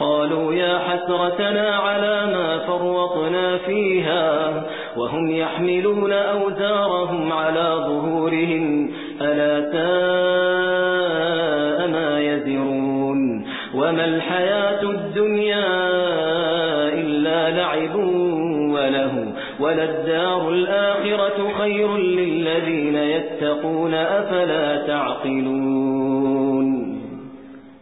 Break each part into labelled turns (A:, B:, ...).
A: قالوا يا حسرتنا على ما فرطنا فيها وهم يحملون أوزارهم على ظهورهم ألا ساء ما يزرون وما الحياة الدنيا إلا لعب وله وللدار الآخرة خير للذين يتقون أفلا تعقلون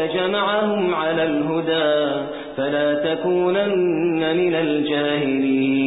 A: لجمعهم على الهدى فلا تكونن من الجاهلين.